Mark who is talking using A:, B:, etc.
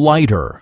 A: lighter.